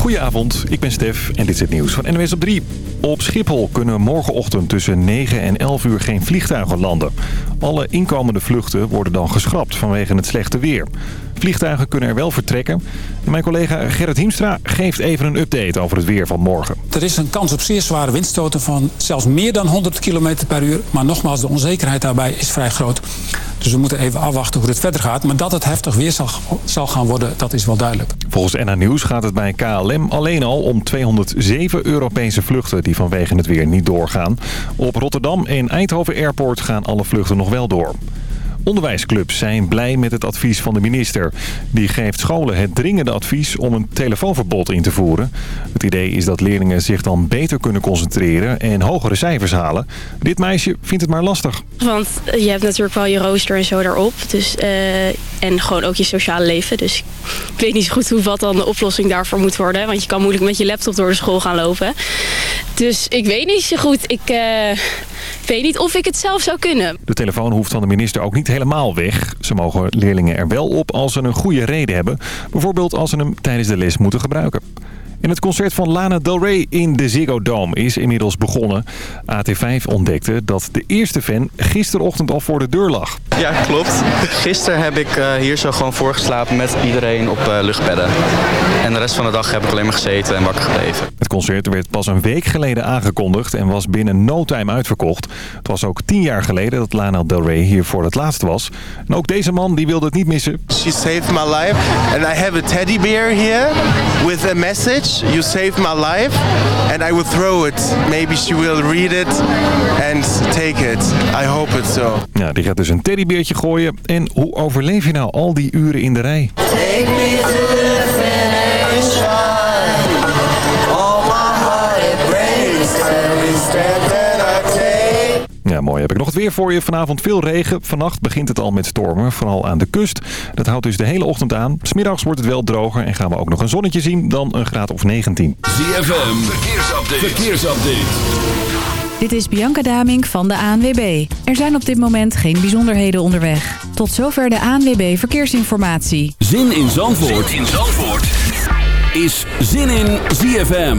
Goedenavond, ik ben Stef en dit is het nieuws van NWS op 3. Op Schiphol kunnen morgenochtend tussen 9 en 11 uur geen vliegtuigen landen. Alle inkomende vluchten worden dan geschrapt vanwege het slechte weer. Vliegtuigen kunnen er wel vertrekken. En mijn collega Gerrit Hiemstra geeft even een update over het weer van morgen. Er is een kans op zeer zware windstoten van zelfs meer dan 100 km per uur. Maar nogmaals, de onzekerheid daarbij is vrij groot. Dus we moeten even afwachten hoe het verder gaat. Maar dat het heftig weer zal, zal gaan worden, dat is wel duidelijk. Volgens NA Nieuws gaat het bij KLM alleen al om 207 Europese vluchten die vanwege het weer niet doorgaan. Op Rotterdam en Eindhoven Airport gaan alle vluchten nog wel door. Onderwijsclubs zijn blij met het advies van de minister. Die geeft scholen het dringende advies om een telefoonverbod in te voeren. Het idee is dat leerlingen zich dan beter kunnen concentreren en hogere cijfers halen. Dit meisje vindt het maar lastig. Want je hebt natuurlijk wel je rooster en zo daarop. Dus, uh, en gewoon ook je sociale leven. Dus ik weet niet zo goed hoe wat dan de oplossing daarvoor moet worden. Want je kan moeilijk met je laptop door de school gaan lopen. Dus ik weet niet zo goed. Ik... Uh, weet niet of ik het zelf zou kunnen. De telefoon hoeft van de minister ook niet helemaal weg. Ze mogen leerlingen er wel op als ze een goede reden hebben. Bijvoorbeeld als ze hem tijdens de les moeten gebruiken. En het concert van Lana Del Rey in de Ziggo Dome is inmiddels begonnen. AT5 ontdekte dat de eerste fan gisterochtend al voor de deur lag. Ja, klopt. Gisteren heb ik uh, hier zo gewoon voorgeslapen met iedereen op uh, luchtbedden. En de rest van de dag heb ik alleen maar gezeten en wakker gebleven. Het concert werd pas een week geleden aangekondigd en was binnen no time uitverkocht. Het was ook tien jaar geleden dat Lana Del Rey hier voor het laatst was. En ook deze man die wilde het niet missen. She saved my life and I have a teddy bear here with a message. You saved my life and I will throw it. Maybe she will read it and take it. I hope it so. Ja, die gaat dus een teddybeertje gooien. En hoe overleef je nou al die uren in de rij? Take me Ja, mooi. Heb ik nog het weer voor je. Vanavond veel regen. Vannacht begint het al met stormen, vooral aan de kust. Dat houdt dus de hele ochtend aan. Smiddags wordt het wel droger en gaan we ook nog een zonnetje zien. Dan een graad of 19. ZFM, verkeersupdate. verkeersupdate. Dit is Bianca Daming van de ANWB. Er zijn op dit moment geen bijzonderheden onderweg. Tot zover de ANWB Verkeersinformatie. Zin in Zandvoort, zin in Zandvoort. is Zin in ZFM.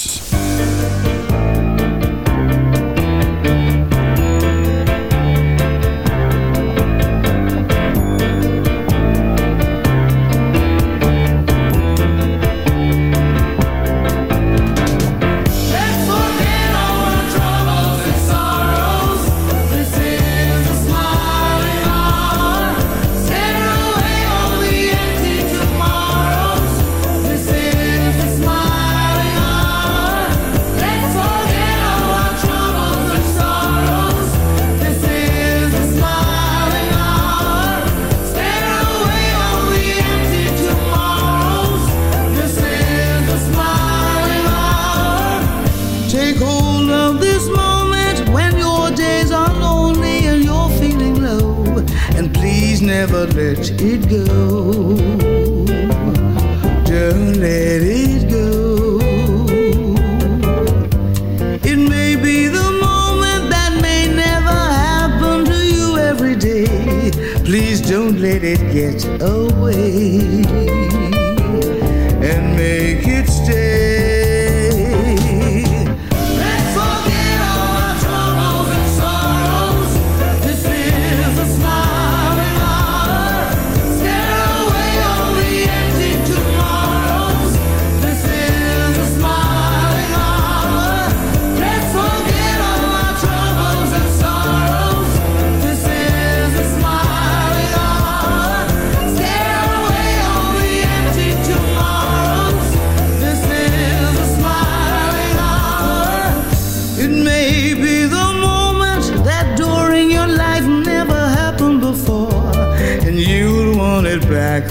Never let it go. Don't let it go. It may be the moment that may never happen to you every day. Please don't let it get away. And make it stay.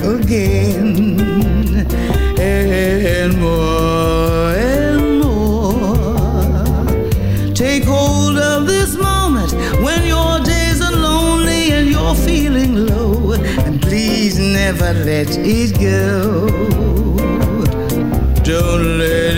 Again and more and more. Take hold of this moment when your days are lonely and you're feeling low, and please never let it go. Don't let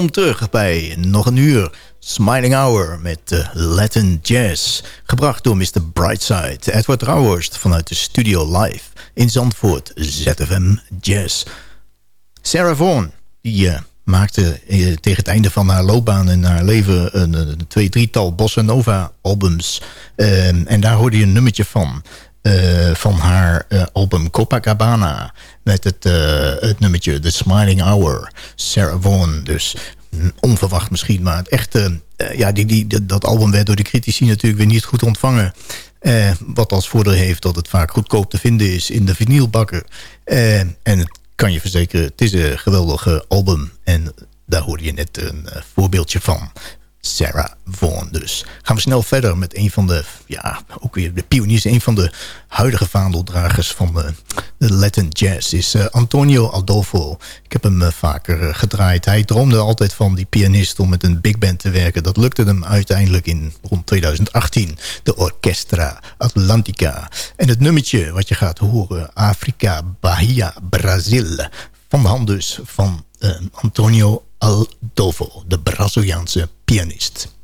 welkom terug bij nog een uur Smiling Hour met uh, Latin Jazz. Gebracht door Mr. Brightside, Edward Rauhorst vanuit de studio live in Zandvoort, ZFM Jazz. Sarah Vaughan, die uh, maakte uh, tegen het einde van haar loopbaan en haar leven een, een twee, drietal bossa nova albums. Ehm, en daar hoorde je een nummertje van. Uh, van haar uh, album Copacabana. Met het, uh, het nummertje The Smiling Hour. Sarah Vaughan. Dus onverwacht misschien. Maar het echte, ja, die, die, dat album werd door de critici natuurlijk weer niet goed ontvangen. wat als voordeel heeft dat het vaak goedkoop te vinden is in de vinylbakken. en het kan je verzekeren, het is een geweldige album. En daar hoorde je net een voorbeeldje van. Sarah Vaughan dus. Gaan we snel verder met een van de, ja, ook weer de pioniers. Een van de huidige vaandeldragers van de, de Latin Jazz is uh, Antonio Adolfo. Ik heb hem uh, vaker gedraaid. Hij droomde altijd van die pianist om met een big band te werken. Dat lukte hem uiteindelijk in rond 2018. De Orchestra Atlantica. En het nummertje wat je gaat horen, Afrika, Bahia, Brazil. Van de hand dus van Antonio Adolfo, de Braziliaanse pianist.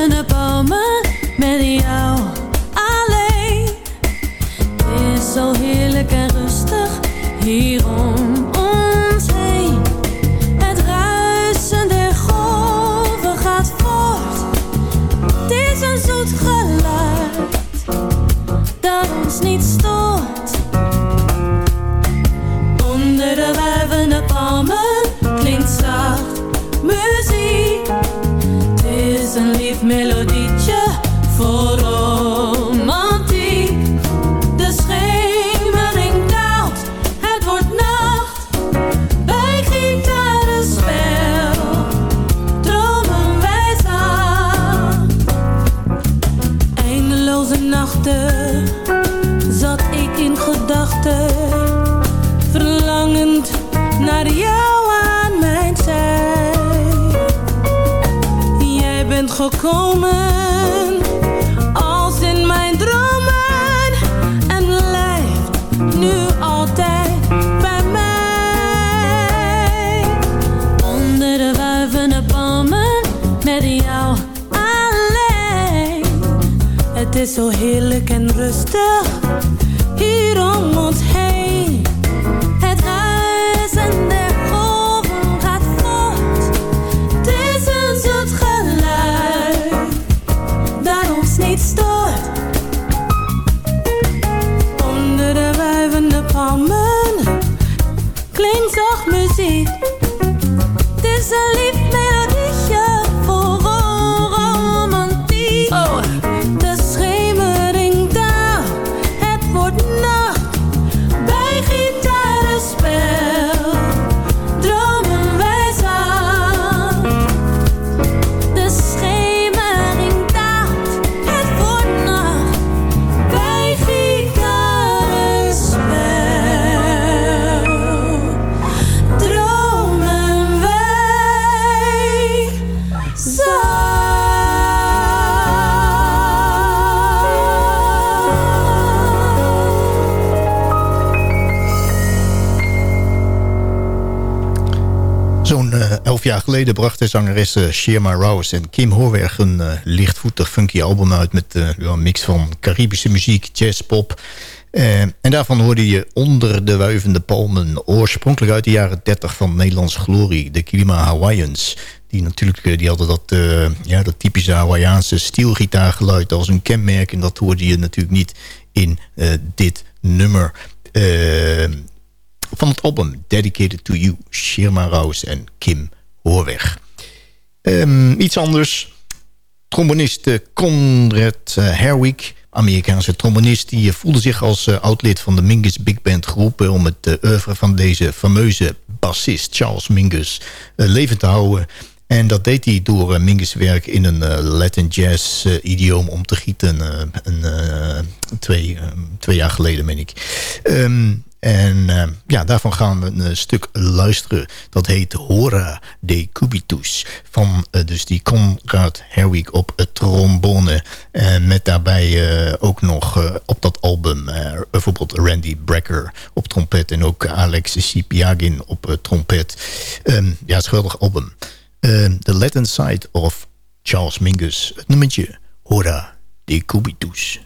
De wuivende is zo heerlijk en rustig. Hier om geleden brachten zangeressen Shema Rouse en Kim Horweg... een eh, lichtvoetig funky album uit met eh, een mix van Caribische muziek, jazz, pop... Eh, en daarvan hoorde je Onder de Wuivende Palmen... oorspronkelijk uit de jaren 30 van Nederlands glorie... de Kilima Hawaiians. Die natuurlijk die hadden dat, eh, ja, dat typische Hawaiiaanse stielgitaargeluid als een kenmerk... en dat hoorde je natuurlijk niet in dit nummer... Van het album Dedicated to You, Shirma Rouse en Kim Hoorweg. Ehm, iets anders. Trombonist eh, Conrad uh, Herwig, Amerikaanse trombonist... die eh, voelde zich als oud-lid van de Mingus Big Band geroepen... om het oeuvre van deze fameuze bassist Charles Mingus levend te houden... En dat deed hij door Mingus werk in een Latin jazz uh, idioom om te gieten. een, twee, twee jaar geleden, meen ik. Um, en ja, daarvan gaan we een stuk luisteren. Dat heet Hora de Cubitus. Van dus die Conrad Herwig op het trombone. En met daarbij ook nog op dat album bijvoorbeeld Randy Brecker op trompet. En ook Alex Sipiagin op trompet. Um, ja, het geweldig album. Uh, the Latin Side of Charles Mingus. Het nummertje Hora de Cubitus.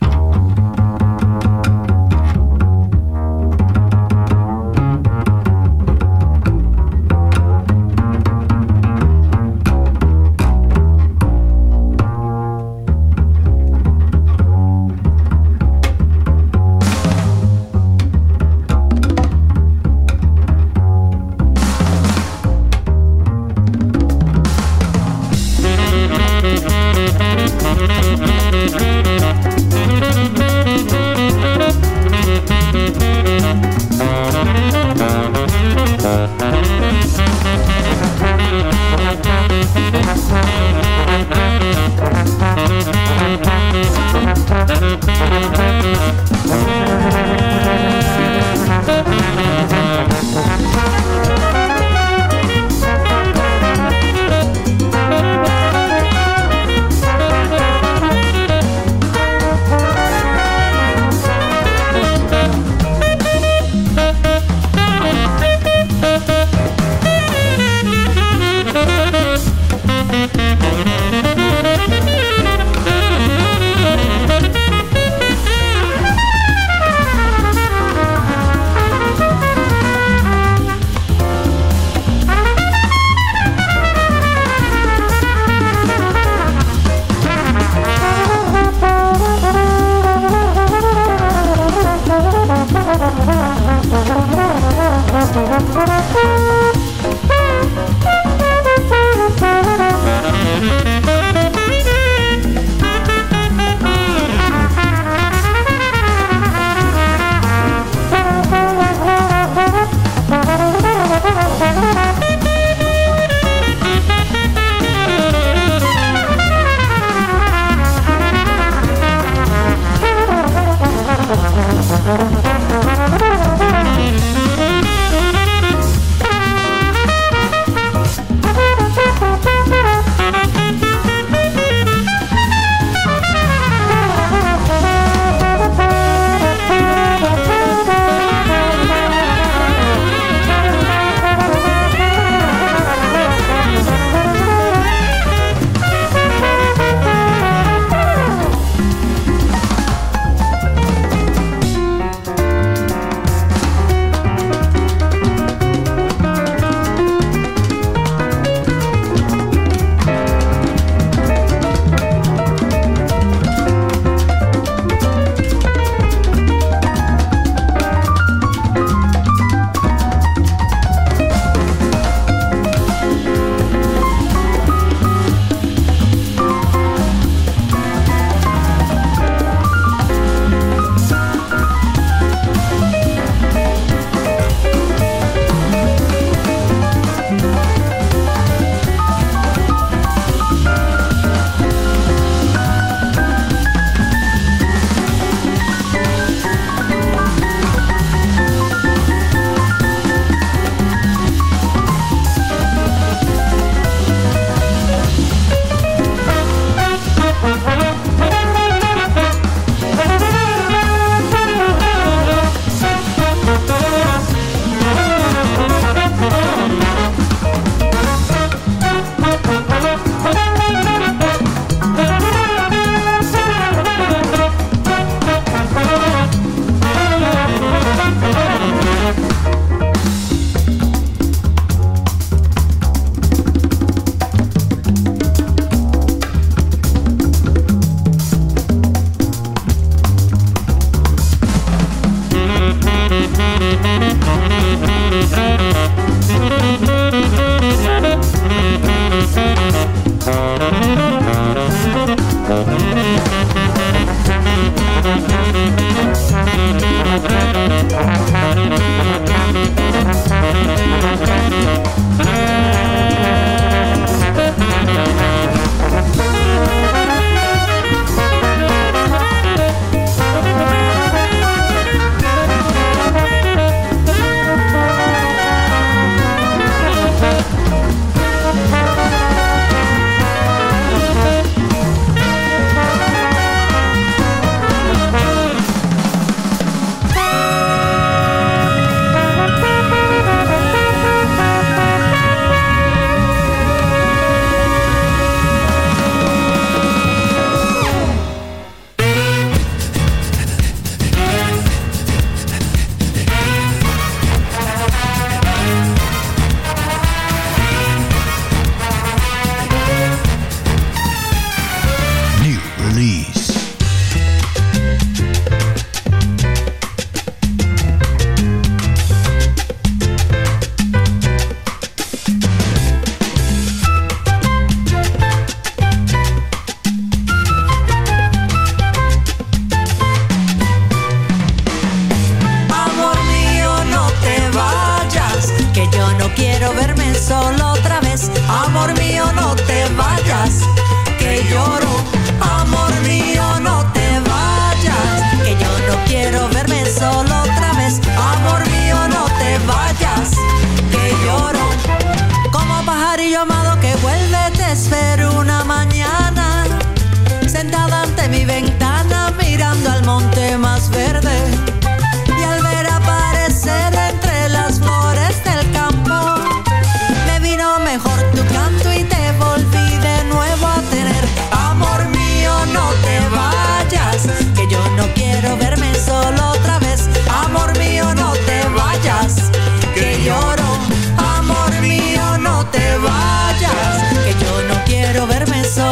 quiero verme solo otra vez. Amor mío, no te vayas.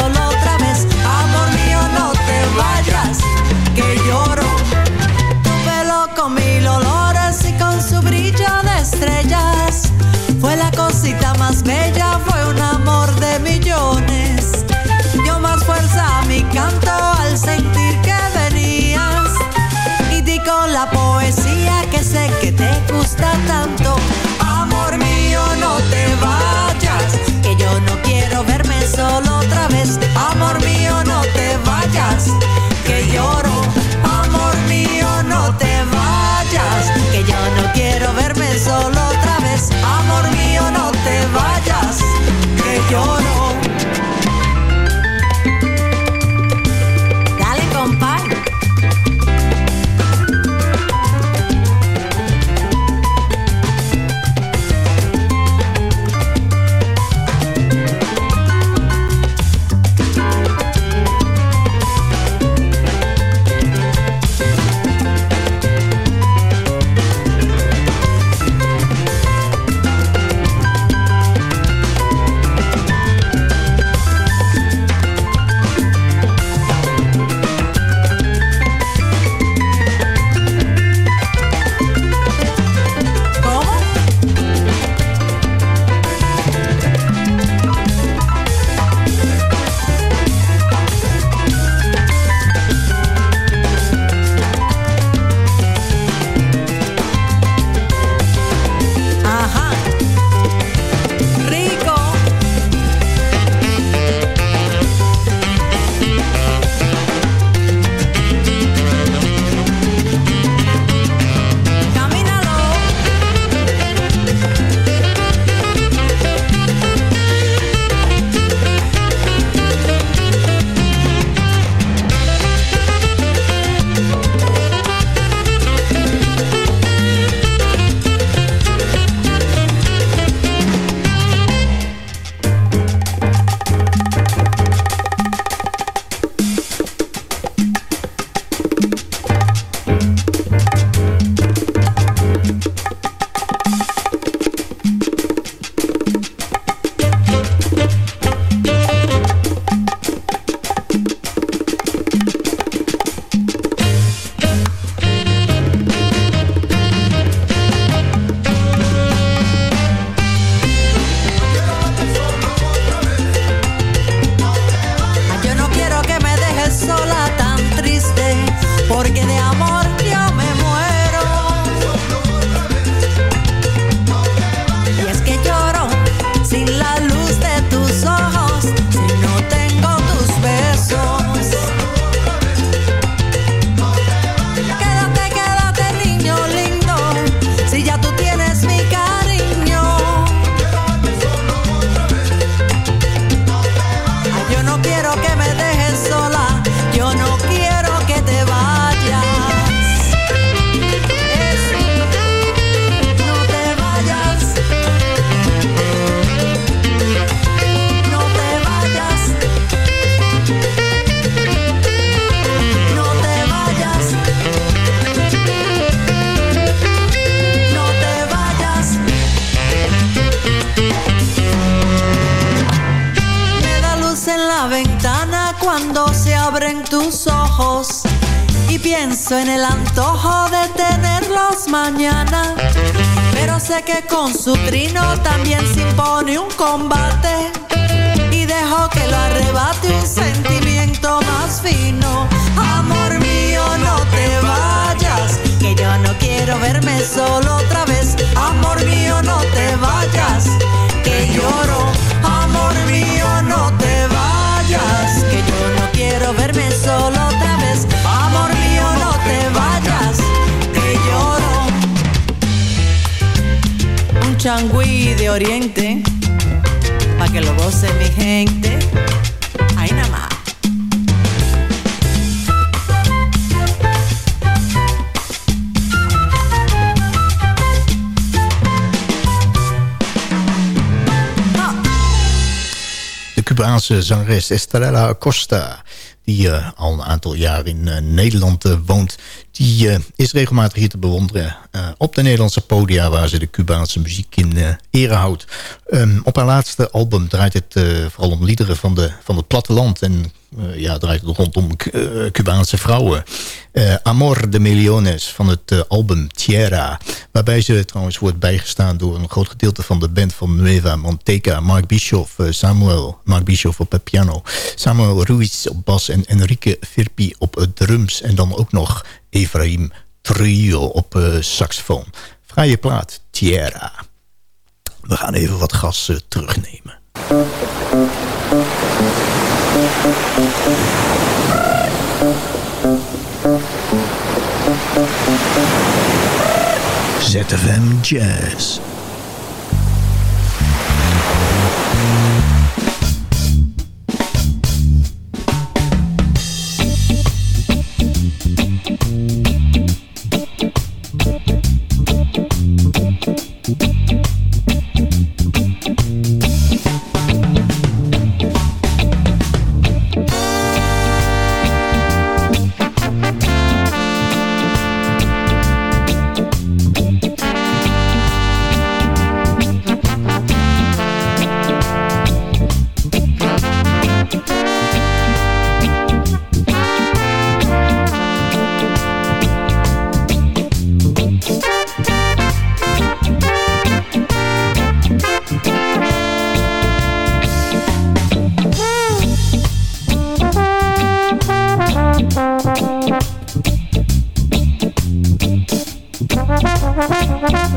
solo solo en el antojo de tenerlos mañana. Pero sé que con su trino también se impone un combate. Y dejo que lo arrebate un sentimiento más fino. Amor mío, no te vayas. Que yo no quiero verme solo otra vez. Amor mío, no te vayas. Que lloro. Amor mío, no te vayas. Que yo no quiero verme solo changüí de oriente, pa' que lo goce mi gente, ahí nada más. De Cubaanse zangeres Estrella Costa die eh, al een aantal jaar in eh, Nederland eh, woont... die is regelmatig hier te bewonderen op de Nederlandse podia... waar ze de Cubaanse muziek in ere houdt. Ehm, op haar laatste album draait het vooral om liederen van, de, van het platteland... en ja, draait het rondom Cubaanse vrouwen. Amor de Millones van het album Tierra. Waarbij ze trouwens wordt bijgestaan door een groot gedeelte van de band van Nueva Manteca. Mark Bischoff, Samuel, Mark Bischoff op piano. Samuel Ruiz op bas en Enrique Firpi op het drums. En dan ook nog Efraim Trio op eh, saxofoon. Vrije plaat, Tierra. We gaan even wat gas eh, terugnemen. ZFM Jazz.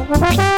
Bye.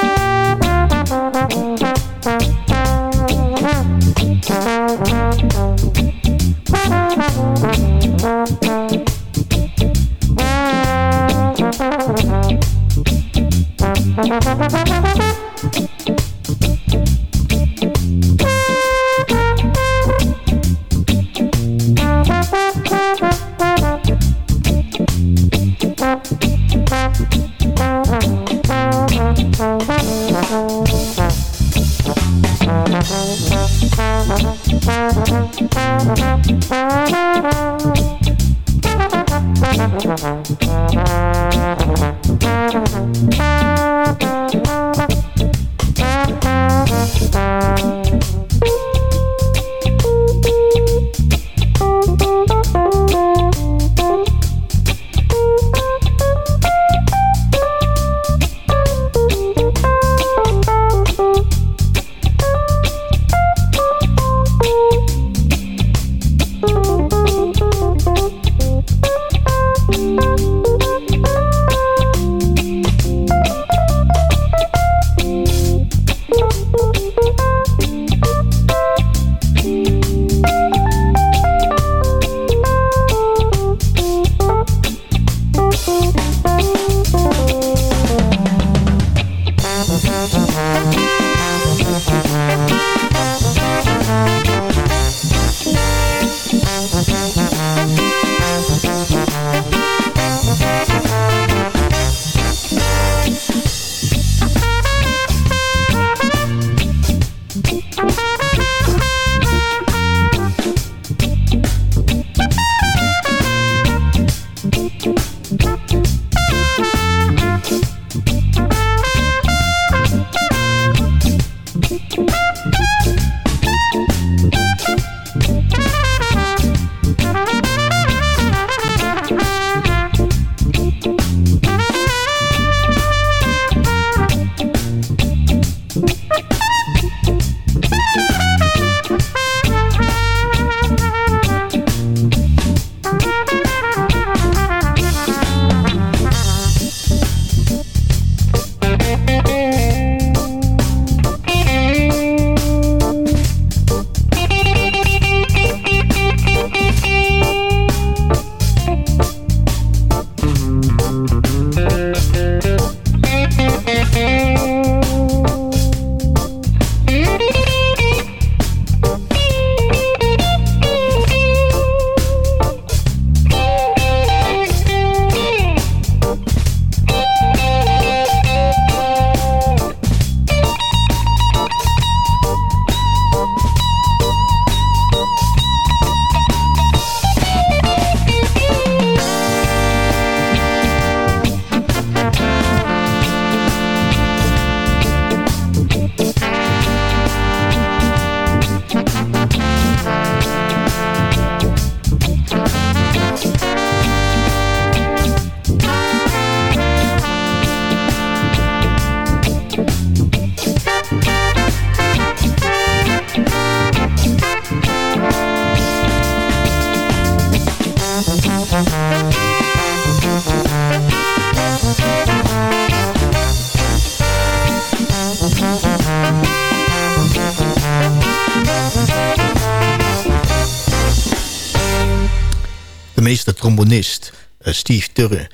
Trombonist eh, Steve Turre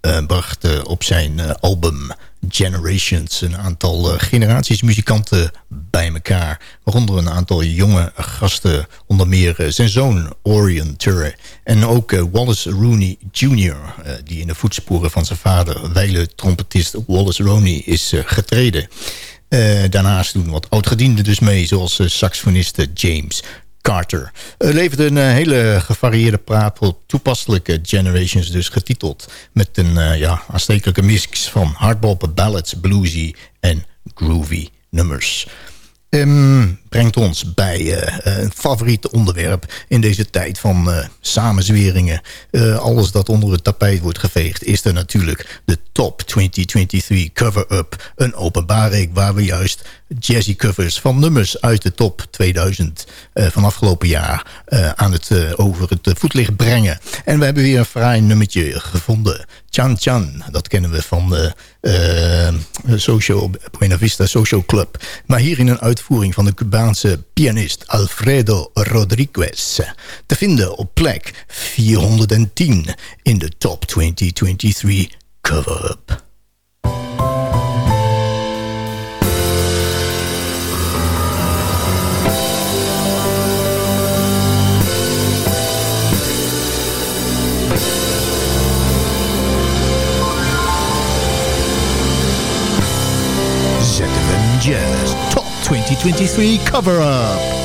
eh, bracht eh, op zijn album Generations een aantal generaties muzikanten bij elkaar. Waaronder een aantal jonge gasten, onder meer zijn zoon Orion Turre. En ook Wallace Rooney Jr., die in de voetsporen van zijn vader, wijle trompetist Wallace Rooney, is getreden. Daarnaast doen wat oudgedienden dus mee, zoals saxofoniste James Carter. Levert een uh, hele gevarieerde praat toepasselijke Generations dus getiteld. Met een uh, ja, aanstekelijke mix van hardbop, ballads, bluesy en groovy nummers. Um, brengt ons bij uh, een favoriet onderwerp in deze tijd van uh, samenzweringen. Alles dat onder het tapijt wordt geveegd is er natuurlijk de Top 2023 Cover-Up. Een openbaring waar we juist jazzy covers van nummers uit de top 2000 van afgelopen jaar aan het, over het voetlicht brengen. En we hebben weer een fraai nummertje gevonden. Chan Chan, dat kennen we van de Social, Buena Vista Social Club. Maar hier in een uitvoering van de Cubaanse pianist Alfredo Rodriguez. Te vinden op plek 410 in de Top 2023 Cover-Up. 2023 Cover Up.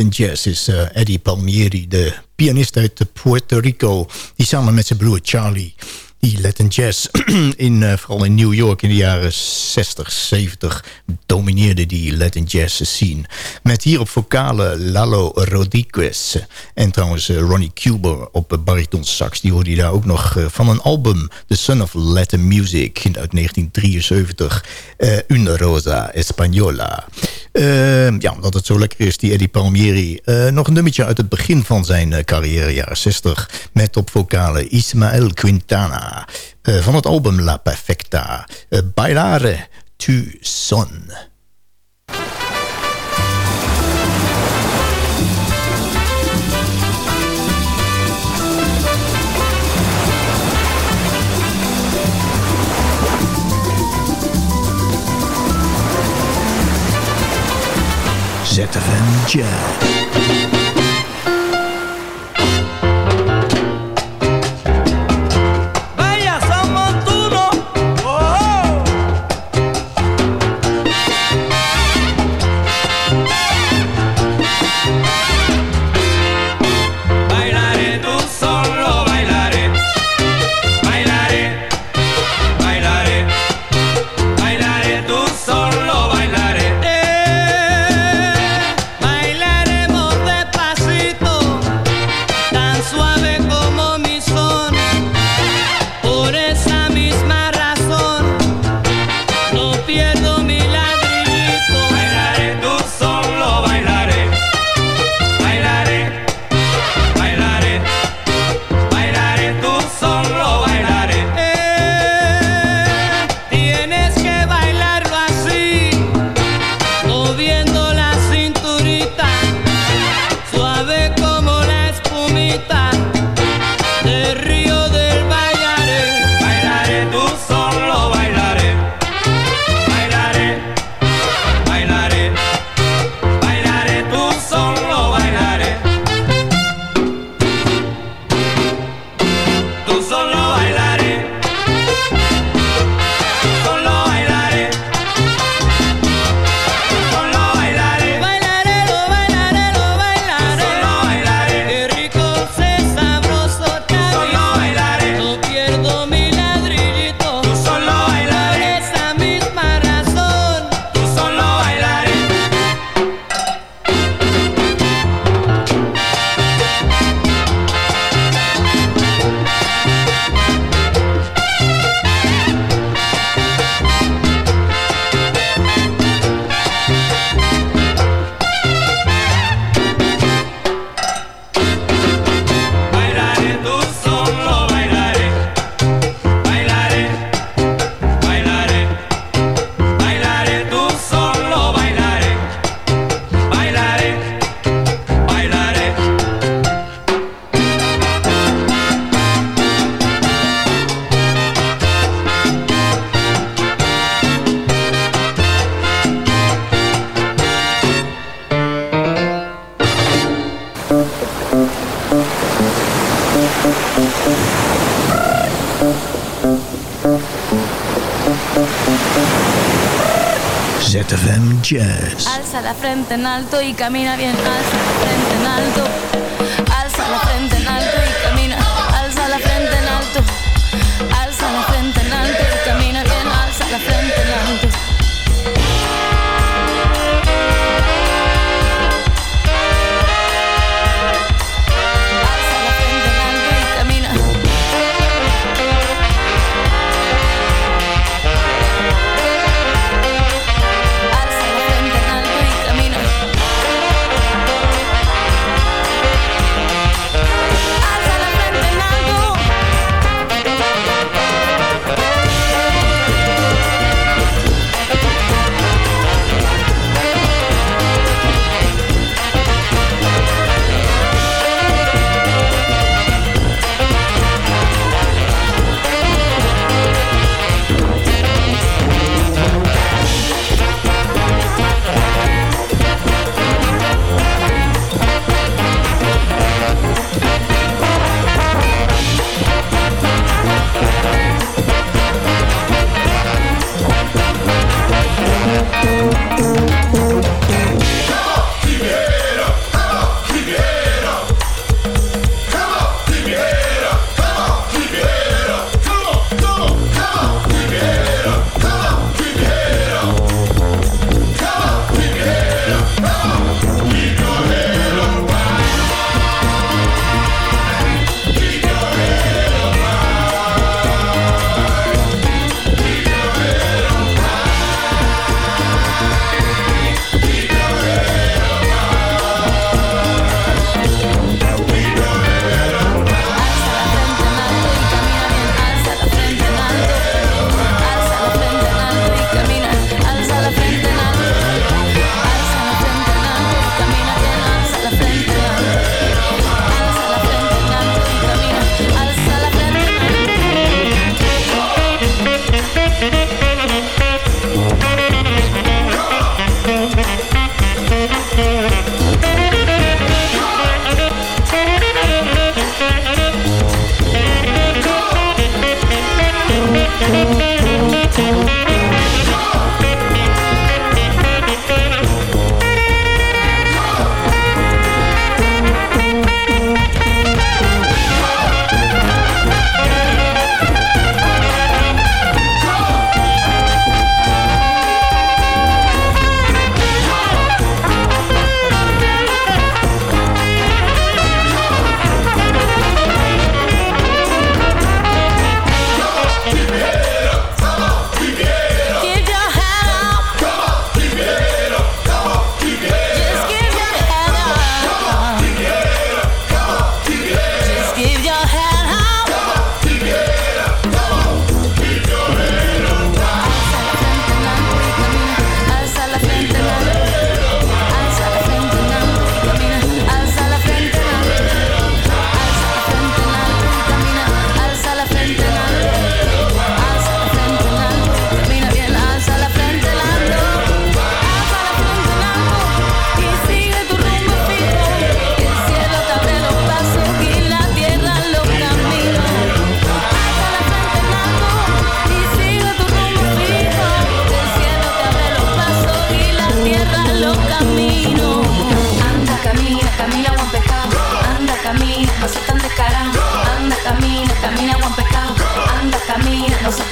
Jazz is eh, Eddie Palmieri, de pianist uit Puerto Rico. Die samen met zijn broer Charlie, die Latin Jazz, in, eh, vooral in New York in de jaren 60, 70, domineerde die Latin Jazz scene. Met hier op vocale Lalo Rodriguez en trouwens eh, Ronnie Cuber op bariton sax. Die hoorde je daar ook nog van een album, The Son of Latin Music uit 1973, Una Rosa Española. Ehm, ja, omdat het zo lekker is, die Eddie Palmieri. Eh, nog een nummertje uit het begin van zijn eh, carrière, jaren 60. Met topvocale Ismael Quintana. Eh, van het album La Perfecta. Bailare tu son. ZFM Jazz. tan alto y camina bien.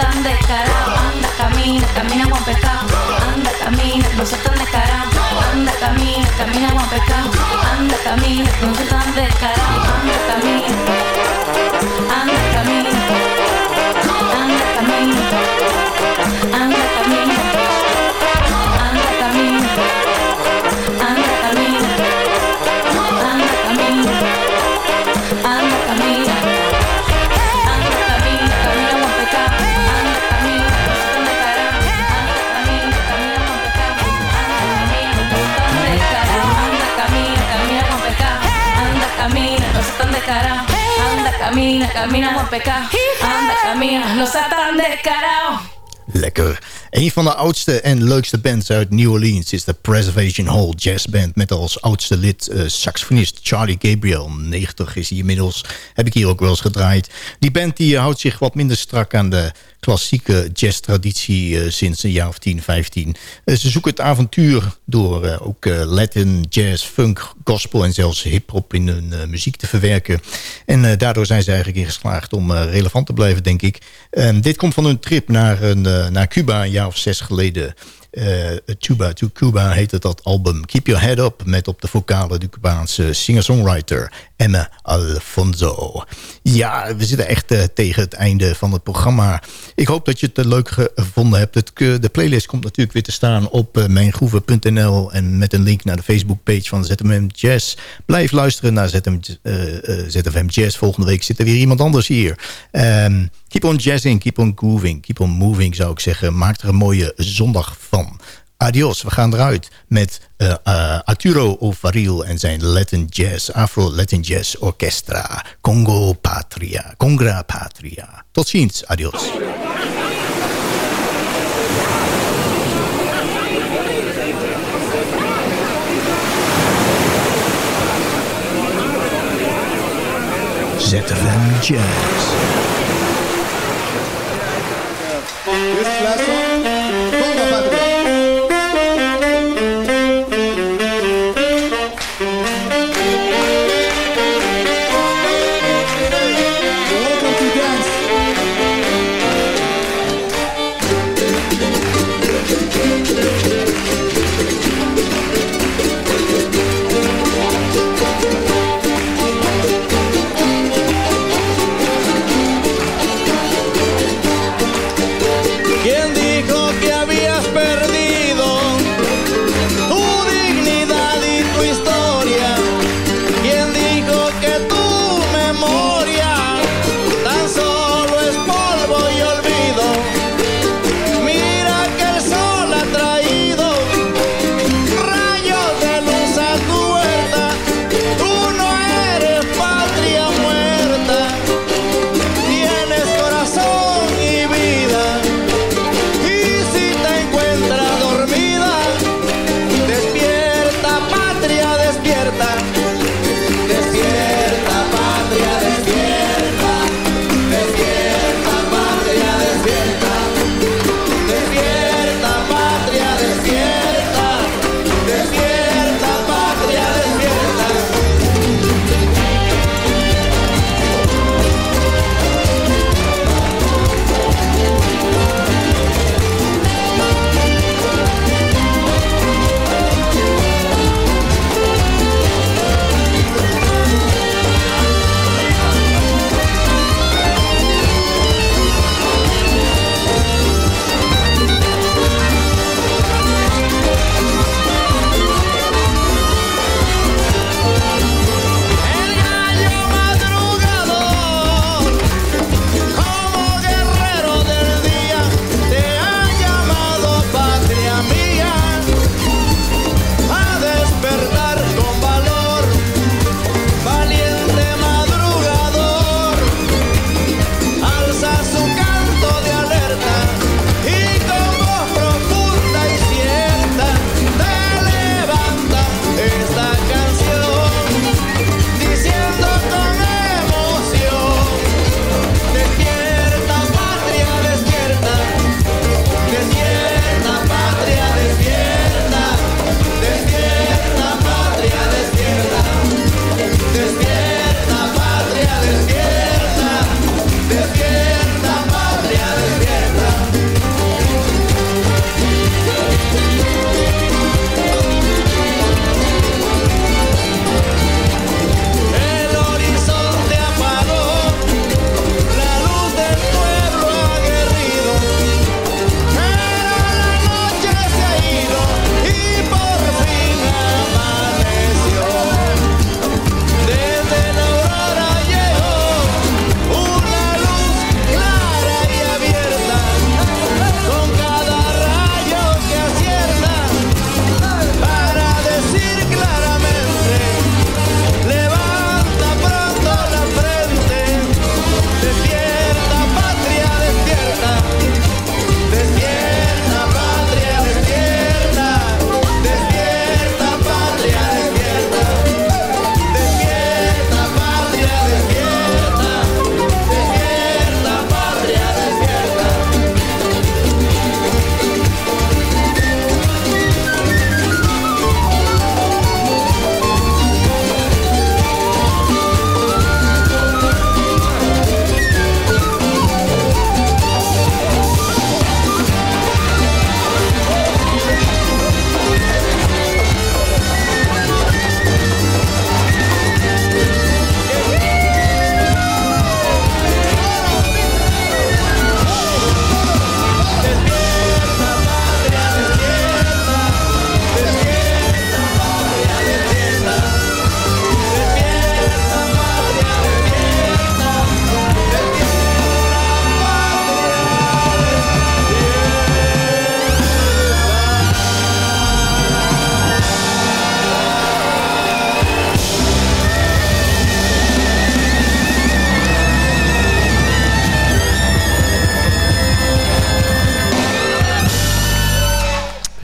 tan descarado. Anda, camina, camina con pecado. Anda, camina, no seas tan descarado. Anda, camina, camina con pecado. Anda, camina, no seas tan descarado. Anda, camina. Anda, camina, camina por pecado. Anda, camina, no satan descarado. Lekker. Een van de oudste en leukste bands uit New Orleans is de Preservation Hall Jazz Band... met als oudste lid uh, saxofonist Charlie Gabriel. 90 is hij inmiddels, heb ik hier ook wel eens gedraaid. Die band die houdt zich wat minder strak aan de klassieke jazztraditie uh, sinds een jaar of 10, 15. Uh, ze zoeken het avontuur door uh, ook Latin, jazz, funk, gospel en zelfs hip-hop in hun muziek te verwerken. En daardoor zijn ze eigenlijk in geslaagd om relevant te blijven, denk ik. dit komt van hun trip naar, een, naar Cuba een jaar of zes geleden. Uh, Tuba to Cuba heette dat album. Keep Your Head Up met op de vocalen de Cubaanse singer-songwriter Emma Alfonso. Ja, we zitten echt uh, tegen het einde van het programma. Ik hoop dat je het uh, leuk gevonden hebt. Het, de playlist komt natuurlijk weer te staan op mijngroeven.nl en met een link naar de Facebookpage van ZFM Jazz. Blijf luisteren naar ZFM, Jazz. Volgende week zit er weer iemand anders hier. Um, keep on jazzing, keep on grooving, keep on moving zou ik zeggen. Maak er een mooie zondag van. Adios, we gaan eruit met uh, uh, Arturo Ovaril en zijn Latin Jazz, Afro-Latin Jazz Orchestra. Congo Patria, Congra Patria. Tot ziens, adios. ZFM Jazz.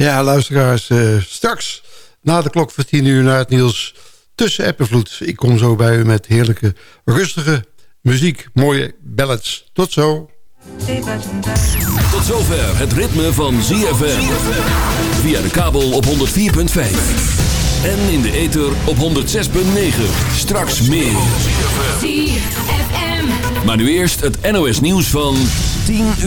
Ja, luisteraars, eh, straks na de klok van 10 uur naar het nieuws tussen app en vloed. Ik kom zo bij u met heerlijke, rustige muziek, mooie ballads. Tot zo. Tot zover het ritme van ZFM. Via de kabel op 104.5. En in de ether op 106.9. Straks meer. Maar nu eerst het NOS nieuws van 10 uur.